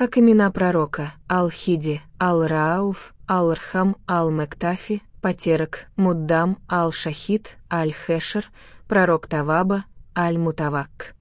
как имена пророка Ал-Хиди, Ал-Рауф, Ал-Рхам, Ал-Мектафи, Потерок, Муддам, Ал-Шахид, Аль-Хешер, пророк Таваба, Аль-Мутавак.